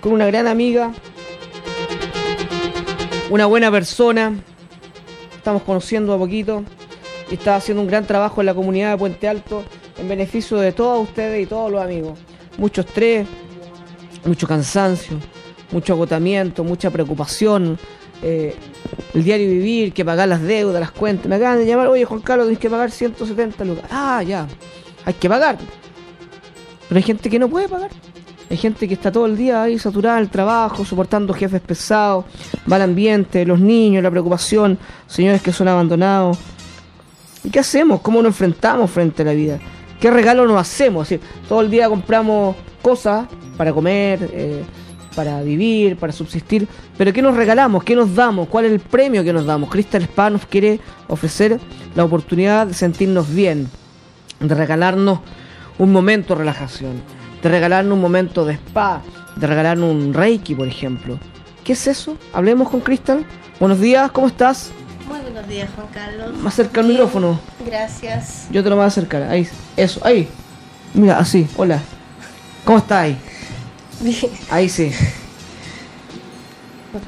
con una gran amiga, una buena persona. Estamos conociendo a poquito y está haciendo un gran trabajo en la comunidad de Puente Alto en beneficio de todos ustedes y todos los amigos. Mucho estrés, mucho cansancio, mucho agotamiento, mucha preocupación. Eh, el diario vivir, que pagar las deudas, las cuentas. Me acaban de llamar, oye Juan Carlos, tienes que pagar 170 lucas. Ah, ya, hay que pagar. Pero hay gente que no puede pagar. Hay gente que está todo el día ahí saturada el trabajo, soportando jefes pesados, mal ambiente, los niños, la preocupación, señores que son abandonados. ¿Y qué hacemos? ¿Cómo nos enfrentamos frente a la vida? ¿Qué regalo nos hacemos? todo el día compramos cosas para comer, eh, para vivir, para subsistir, pero ¿qué nos regalamos? ¿Qué nos damos? ¿Cuál es el premio que nos damos? Crystal Spa nos quiere ofrecer la oportunidad de sentirnos bien, de regalarnos un momento de relajación, de regalarnos un momento de spa, de regalarnos un reiki, por ejemplo. ¿Qué es eso? Hablemos con Crystal. Buenos días, ¿cómo estás? Muy buenos días, Juan Carlos. Más cerca el micrófono. Gracias. Yo te lo voy a acercar. Ahí, eso, ahí. Mira, así, hola. ¿Cómo estás ahí? Bien. Ahí sí.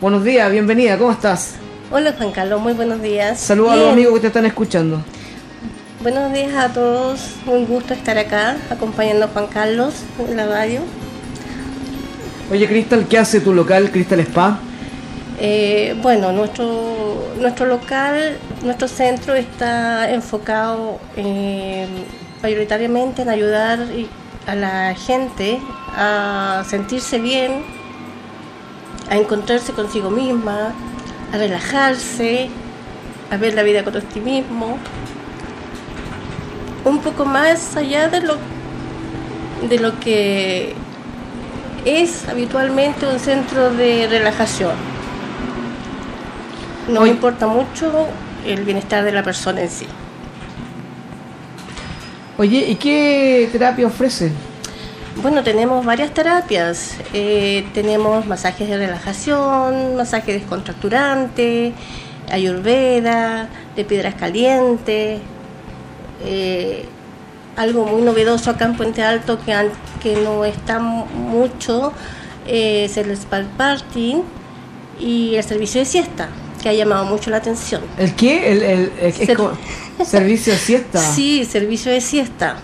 Buenos días, bienvenida, ¿cómo estás? Hola Juan Carlos, muy buenos días. Saludos a los amigos que te están escuchando. Buenos días a todos, un gusto estar acá acompañando a Juan Carlos en la radio. Oye, Cristal, ¿qué hace tu local, Cristal Spa? Eh, bueno, nuestro, nuestro local, nuestro centro está enfocado eh, mayoritariamente en ayudar a la gente a sentirse bien, a encontrarse consigo misma, a relajarse, a ver la vida con optimismo un poco más allá de lo, de lo que es habitualmente un centro de relajación. No importa mucho el bienestar de la persona en sí. Oye, ¿y qué terapia ofrece? Bueno, tenemos varias terapias. Eh, tenemos masajes de relajación, masaje descontracturante, ayurveda, de piedras calientes, eh, algo muy novedoso acá en Puente Alto que, que no está mucho eh, es el spa party y el servicio de siesta que ha llamado mucho la atención. ¿El qué? ¿El, servicio de siesta? Sí, servicio de siesta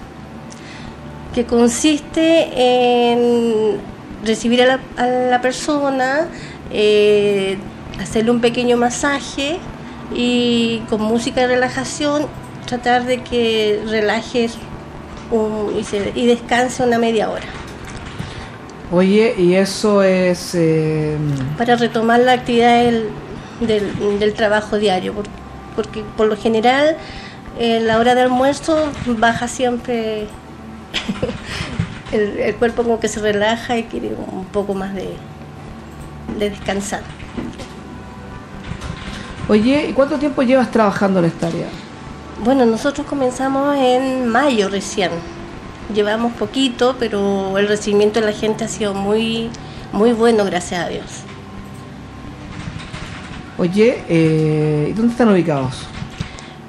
que consiste en recibir a la, persona, eh, hacerle un pequeño masaje y con música de relajación tratar de que relajes y, descanse una media hora. Oye, y eso es... Eh, Para retomar la actividad del, trabajo diario, porque, por lo general en la hora de almuerzo baja siempre el, cuerpo como que se relaja y quiere un poco más de, de descansar. Oye, ¿y cuánto tiempo llevas trabajando en esta área? Bueno, nosotros comenzamos en mayo recién. Llevamos poquito, pero el recibimiento de la gente ha sido muy, muy bueno, gracias a Dios. Oye, eh, ¿dónde están ubicados?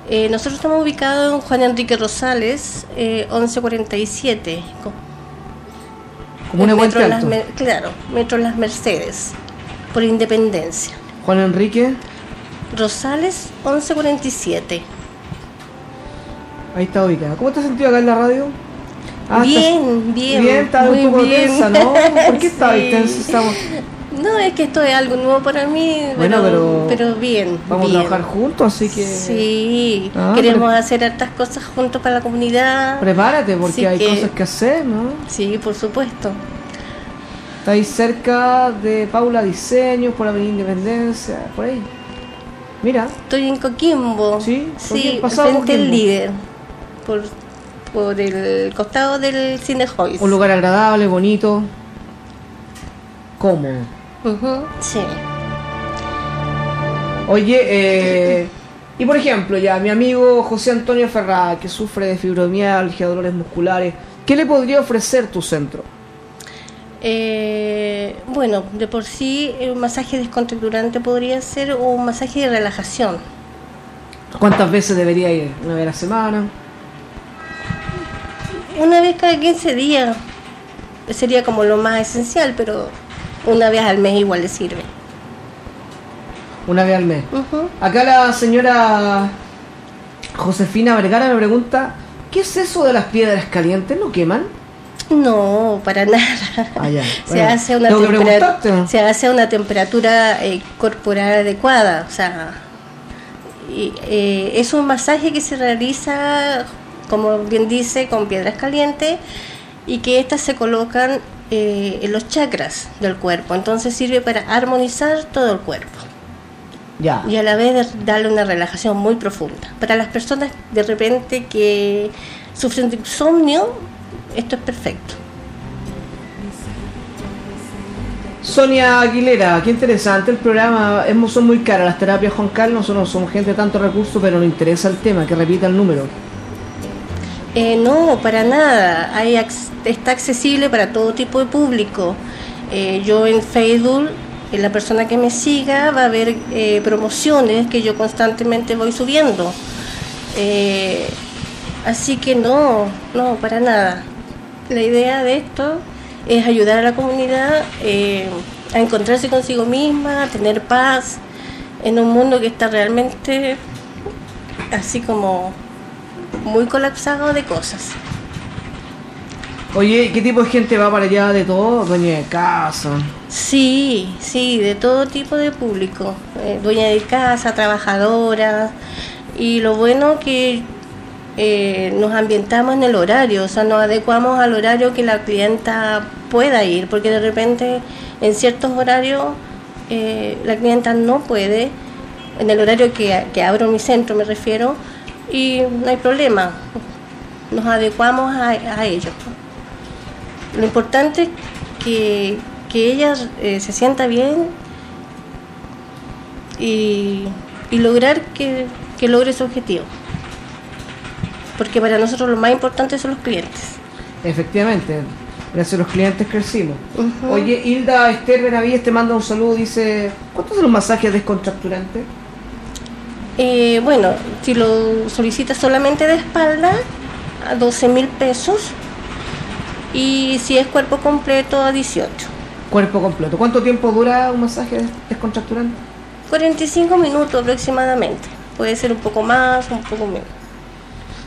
Eh, nosotros estamos ubicados en Juan Enrique Rosales, eh, 1147. Como una metro las, Claro, Metro Las Mercedes, por Independencia. Juan Enrique Rosales, 1147. Ahí está ubicada. ¿Cómo te has sentido acá en la radio? Ah, bien, bien. Bien, está un poco tensa, ¿no? ¿Por qué estás tensa? Estamos... No, es que esto es algo nuevo para mí, bueno, pero, pero, bien. Vamos a trabajar juntos, así que... Sí, ah, queremos hacer estas cosas juntos para la comunidad. Prepárate, porque hay cosas que hacer, ¿no? Sí, por supuesto. Estáis cerca de Paula Diseño, por Avenida Independencia, por ahí. Mira. Estoy en Coquimbo. Sí, sí, frente al líder por, por el costado del Cine Joyce. Un lugar agradable, bonito, cómodo. sí. Oye, eh, y por ejemplo, ya mi amigo José Antonio Ferrada, que sufre de fibromialgia, dolores musculares, ¿qué le podría ofrecer tu centro? Eh, bueno, de por sí un masaje descontracturante podría ser un masaje de relajación. ¿Cuántas veces debería ir? ¿Una vez a la semana? Una vez cada 15 días sería como lo más esencial, pero una vez al mes igual le sirve. Una vez al mes. Acá la señora Josefina Vergara me pregunta, ¿qué es eso de las piedras calientes? ¿No queman? No, para nada. Ah, ya. se, hace una tengo que tempera- preguntarte. se hace a una temperatura eh, corporal adecuada. O sea, y, eh, es un masaje que se realiza, como bien dice, con piedras calientes y que estas se colocan eh, en los chakras del cuerpo. Entonces sirve para armonizar todo el cuerpo Ya. y a la vez darle una relajación muy profunda. Para las personas de repente que sufren de insomnio, esto es perfecto. Sonia Aguilera, qué interesante el programa. Es, son muy caras las terapias, Juan Carlos. Nosotros somos gente de tanto recursos, pero nos interesa el tema, que repita el número. Eh, no, para nada. Hay está accesible para todo tipo de público. Eh, yo en Facebook, eh, la persona que me siga va a ver eh, promociones que yo constantemente voy subiendo. Así que no, no, para nada. La idea de esto es ayudar a la comunidad a encontrarse consigo misma, a tener paz en un mundo que está realmente así como muy colapsado de cosas. Oye, ¿qué tipo de gente va para allá de todo? Dueña de casa. Sí, sí, de todo tipo de público, eh, dueña de casa, trabajadora, y lo bueno que eh, nos ambientamos en el horario, o sea, nos adecuamos al horario que la clienta pueda ir, porque de repente en ciertos horarios eh, la clienta no puede, en el horario que, que abro mi centro me refiero, y no hay problema, nos adecuamos a, a ello. Lo importante es que, que ella eh, se sienta bien y, y lograr que, que logre su objetivo. Porque para nosotros lo más importante son los clientes. Efectivamente, gracias a los clientes crecimos. Oye, Hilda Esther Benavides te manda un saludo, dice, ¿cuántos son los masajes descontracturantes? Eh, bueno, si lo solicitas solamente de espalda, a 12 mil pesos. Y si es cuerpo completo, a 18. Cuerpo completo. ¿Cuánto tiempo dura un masaje descontracturante? 45 minutos aproximadamente. Puede ser un poco más, un poco menos.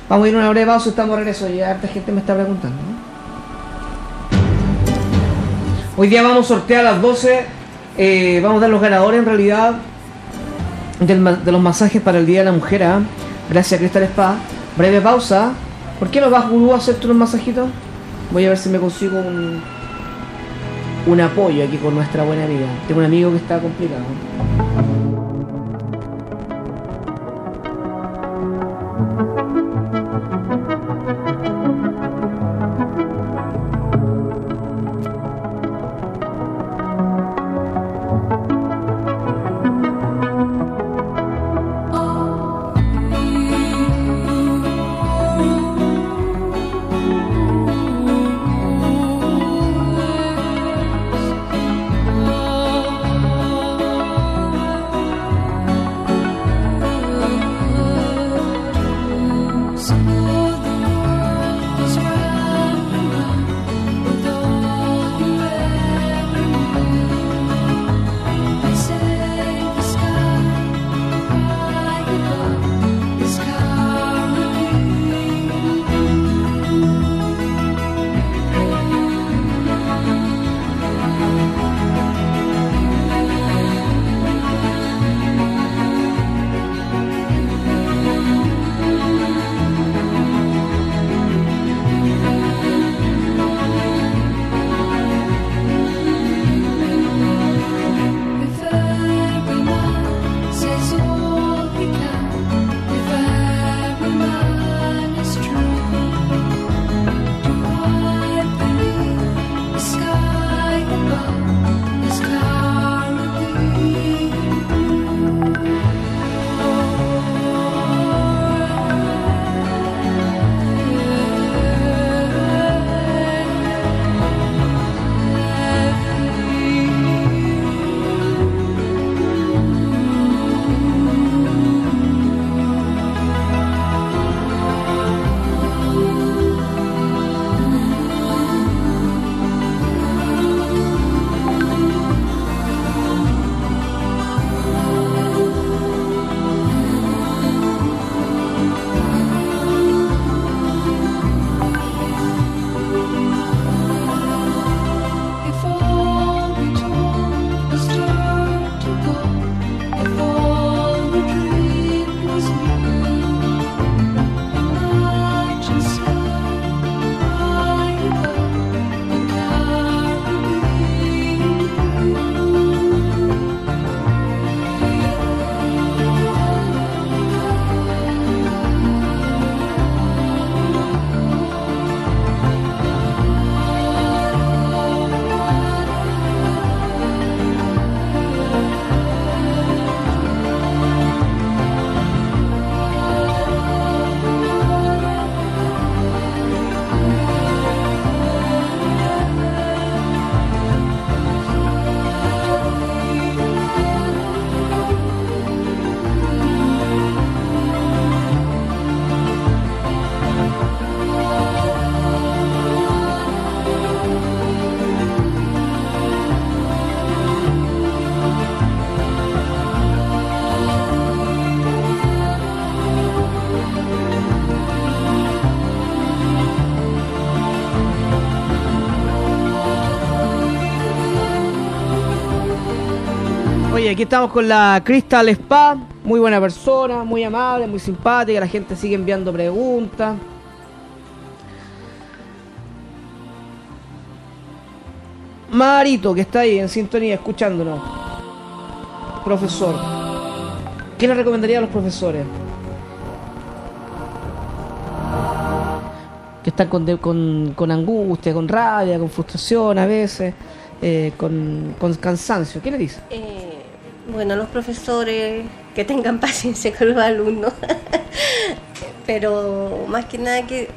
Vamos a ir a una breve pausa, estamos de regreso. Ya harta gente me está preguntando. ¿no? Hoy día vamos a sortear a las 12. eh, vamos a dar los ganadores en realidad de los masajes para el Día de la Mujer. ¿ah? Gracias a Cristal Spa. Breve pausa. ¿Por qué no vas, Gurú, a hacerte unos masajitos? Voy a ver si me consigo un, un apoyo aquí con nuestra buena amiga. Tengo un amigo que está complicado. Aquí estamos con la Crystal Spa, muy buena persona, muy amable, muy simpática, la gente sigue enviando preguntas. Marito, que está ahí en sintonía, escuchándonos. Profesor. ¿Qué le recomendaría a los profesores? Que están con, con, con angustia, con rabia, con frustración a veces, eh, con, con cansancio. ¿Qué le dice? Eh, bueno, los profesores que tengan paciencia con los alumnos, pero más que nada que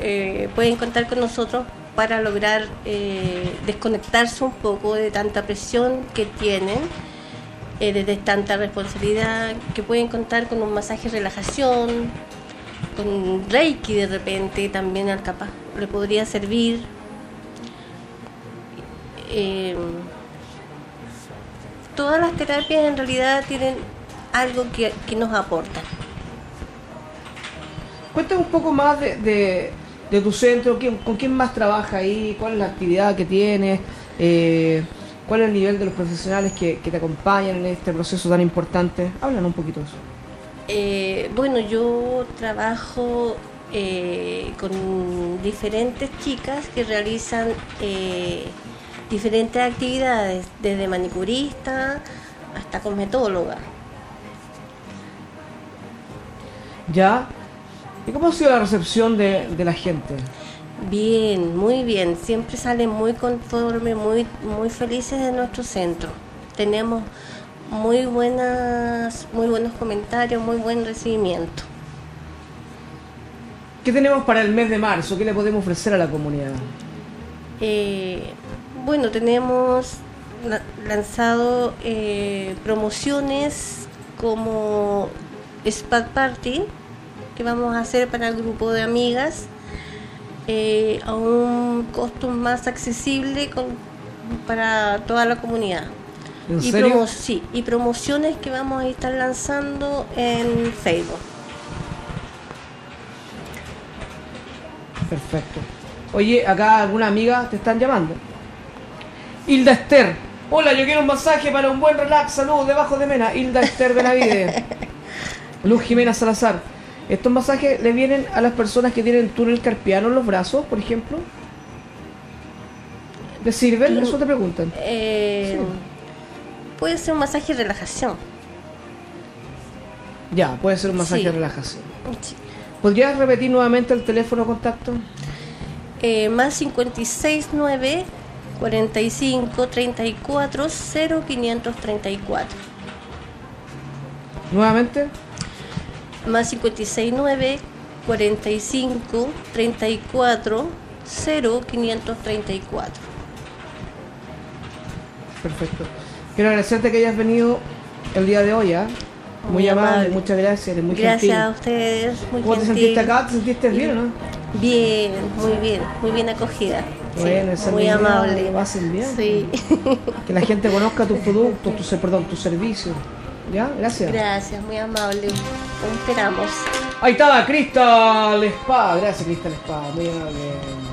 eh, pueden contar con nosotros para lograr eh, desconectarse un poco de tanta presión que tienen, eh, de tanta responsabilidad, que pueden contar con un masaje de relajación, con reiki de repente también al capaz le podría servir. Eh, todas las terapias en realidad tienen algo que, que nos aporta. Cuéntame un poco más de, de, de tu centro, ¿quién- con quién más trabaja ahí, cuál es la actividad que tienes, eh, cuál es el nivel de los profesionales que, que te acompañan en este proceso tan importante. Háblanos un poquito de eso. Eh, bueno, yo trabajo eh, con diferentes chicas que realizan eh, diferentes actividades, desde manicurista hasta cosmetóloga. ¿Ya? ¿Y cómo ha sido la recepción de, de la gente? Bien, muy bien. Siempre salen muy conformes, muy, muy felices de nuestro centro. Tenemos muy buenas, muy buenos comentarios, muy buen recibimiento. ¿Qué tenemos para el mes de marzo? ¿Qué le podemos ofrecer a la comunidad? Eh, bueno, tenemos la- lanzado eh, promociones como Spa Party que vamos a hacer para el grupo de amigas eh, a un costo más accesible con- para toda la comunidad. ¿En y serio? promo- sí, y promociones que vamos a estar lanzando en Facebook. Perfecto. Oye, acá alguna amiga te están llamando. Hilda Esther. Hola, yo quiero un masaje para un buen relax. Salud, debajo de Mena. Hilda Esther Benavide. Luz Jimena Salazar. Estos masajes le vienen a las personas que tienen túnel carpiano en los brazos, por ejemplo. ¿Les sirven? Eso te preguntan. Eh, Sí. Puede ser un masaje de relajación. Ya, puede ser un masaje Sí. de relajación. Sí. ¿Podrías repetir nuevamente el teléfono de contacto? Eh, más 569 45 34 0534. Nuevamente. Más 569 45 34 0534. Perfecto. Quiero agradecerte que hayas venido el día de hoy, ¿ah? Muy, Muy amable, amable. muchas gracias, muy Gracias gentil. a ustedes. Muy ¿Cómo te gentil. sentiste acá? ¿Te sentiste bien o no? Bien, muy bien, muy bien acogida. Bueno, muy amable. lo hacen bien. Sí. Que la gente conozca tus productos, tus, perdón, tus servicios. ¿Ya? Gracias. Gracias, muy amable. Esperamos. Ahí estaba Crystal Spa. Gracias, Crystal Spa. Muy amable.